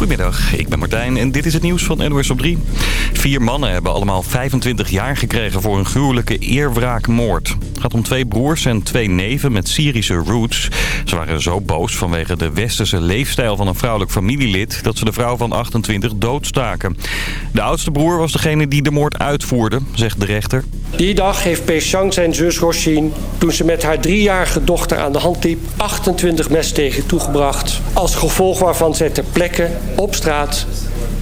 Goedemiddag, ik ben Martijn en dit is het nieuws van NOS op 3. Vier mannen hebben allemaal 25 jaar gekregen voor een gruwelijke eerwraakmoord. Het gaat om twee broers en twee neven met Syrische roots. Ze waren zo boos vanwege de westerse leefstijl van een vrouwelijk familielid... dat ze de vrouw van 28 doodstaken. De oudste broer was degene die de moord uitvoerde, zegt de rechter. Die dag heeft Peshang zijn zus Roshin, toen ze met haar driejarige dochter aan de hand liep, 28 messtegen toegebracht. Als gevolg waarvan zij ter plekke op straat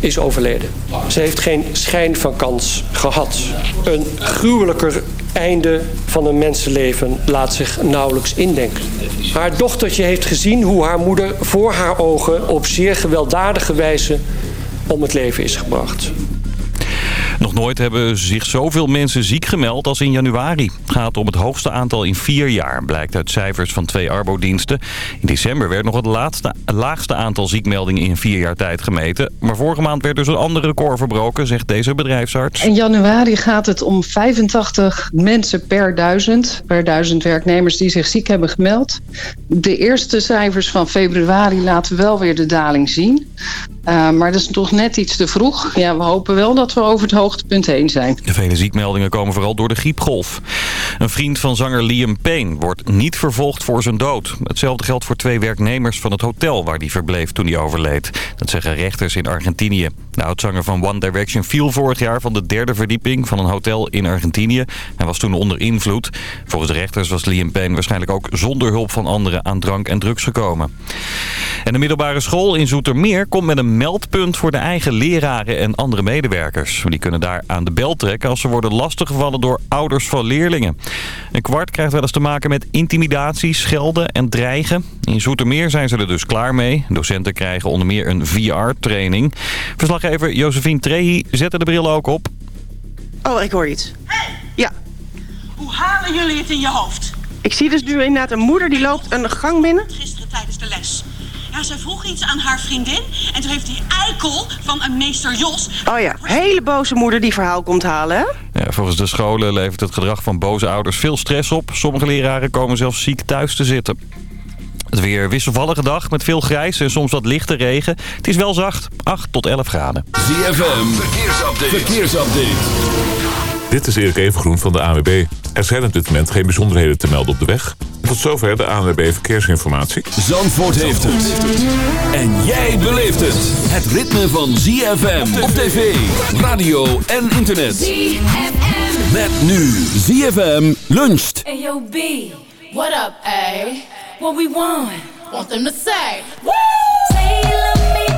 is overleden. Ze heeft geen schijn van kans gehad. Een gruwelijker einde van een mensenleven laat zich nauwelijks indenken. Haar dochtertje heeft gezien hoe haar moeder voor haar ogen op zeer gewelddadige wijze om het leven is gebracht. Nog nooit hebben zich zoveel mensen ziek gemeld als in januari. Het gaat om het hoogste aantal in vier jaar, blijkt uit cijfers van twee arbodiensten. In december werd nog het laatste, laagste aantal ziekmeldingen in vier jaar tijd gemeten. Maar vorige maand werd dus een ander record verbroken, zegt deze bedrijfsarts. In januari gaat het om 85 mensen per duizend, per duizend werknemers die zich ziek hebben gemeld. De eerste cijfers van februari laten wel weer de daling zien. Uh, maar dat is toch net iets te vroeg. Ja, we hopen wel dat we over het zijn. De vele ziekmeldingen komen vooral door de griepgolf. Een vriend van zanger Liam Payne wordt niet vervolgd voor zijn dood. Hetzelfde geldt voor twee werknemers van het hotel waar hij verbleef toen hij overleed. Dat zeggen rechters in Argentinië. De oudzanger van One Direction viel vorig jaar van de derde verdieping van een hotel in Argentinië. Hij was toen onder invloed. Volgens de rechters was Liam Payne waarschijnlijk ook zonder hulp van anderen aan drank en drugs gekomen. En de middelbare school in Zoetermeer komt met een meldpunt voor de eigen leraren en andere medewerkers. Die kunnen daar aan de bel trekken als ze worden lastiggevallen door ouders van leerlingen. Een kwart krijgt wel eens te maken met intimidatie, schelden en dreigen. In Zoetermeer zijn ze er dus klaar mee. Docenten krijgen onder meer een VR-training. Verslaggever Josephine Trehi zette de bril ook op. Oh, ik hoor iets. Hey! Ja. Hoe halen jullie het in je hoofd? Ik zie dus nu inderdaad een moeder die loopt een gang binnen. Gisteren tijdens de les. Ja, zij vroeg iets aan haar vriendin. En toen heeft die eikel van een meester Jos... Oh ja, hele boze moeder die verhaal komt halen, hè? Ja, volgens de scholen levert het gedrag van boze ouders veel stress op. Sommige leraren komen zelfs ziek thuis te zitten. Het weer wisselvallige dag met veel grijs en soms wat lichte regen. Het is wel zacht, 8 tot 11 graden. ZFM, verkeersupdate. verkeersupdate. Dit is Erik Evengroen van de AWB. Er zijn op dit moment geen bijzonderheden te melden op de weg. Tot zover de ANWB Verkeersinformatie. Zandvoort heeft het. En jij beleeft het. Het ritme van ZFM op tv, radio en internet. ZFM. Met nu ZFM luncht. Hey yo B, what up A? What we want? Want them to say, woo! Say you love me,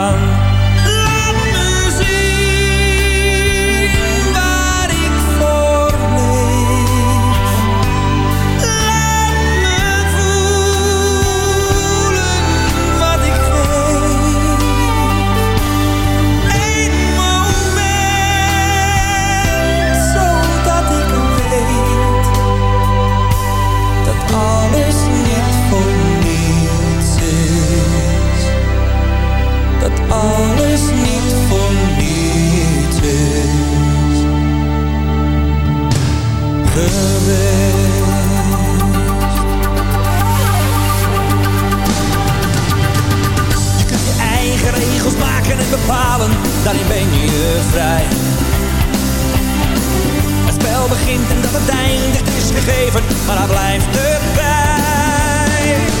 Alles niet voor niets is. Geweest. Je kunt je eigen regels maken en bepalen, daarin ben je vrij. Het spel begint en dat het eindigt is gegeven, maar daar blijft het bij.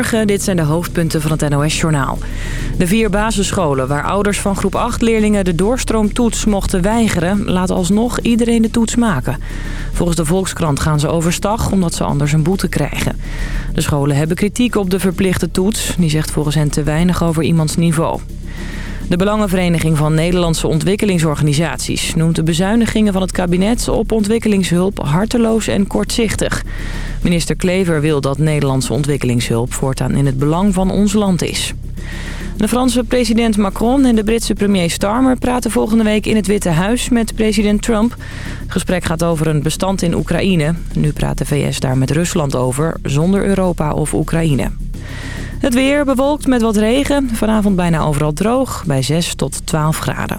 Dit zijn de hoofdpunten van het NOS-journaal. De vier basisscholen waar ouders van groep 8 leerlingen de doorstroomtoets mochten weigeren... laten alsnog iedereen de toets maken. Volgens de Volkskrant gaan ze overstag omdat ze anders een boete krijgen. De scholen hebben kritiek op de verplichte toets. Die zegt volgens hen te weinig over iemands niveau. De Belangenvereniging van Nederlandse Ontwikkelingsorganisaties noemt de bezuinigingen van het kabinet op ontwikkelingshulp harteloos en kortzichtig. Minister Klever wil dat Nederlandse ontwikkelingshulp voortaan in het belang van ons land is. De Franse president Macron en de Britse premier Starmer praten volgende week in het Witte Huis met president Trump. Het gesprek gaat over een bestand in Oekraïne. Nu praat de VS daar met Rusland over, zonder Europa of Oekraïne. Het weer bewolkt met wat regen. Vanavond bijna overal droog, bij 6 tot 12 graden.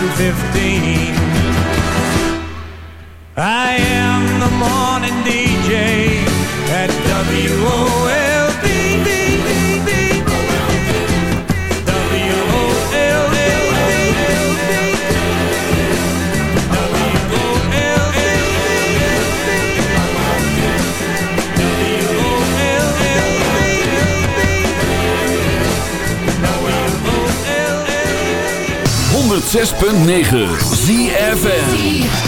I'm 15 I am the morning DJ at WOA 6.9 ZFN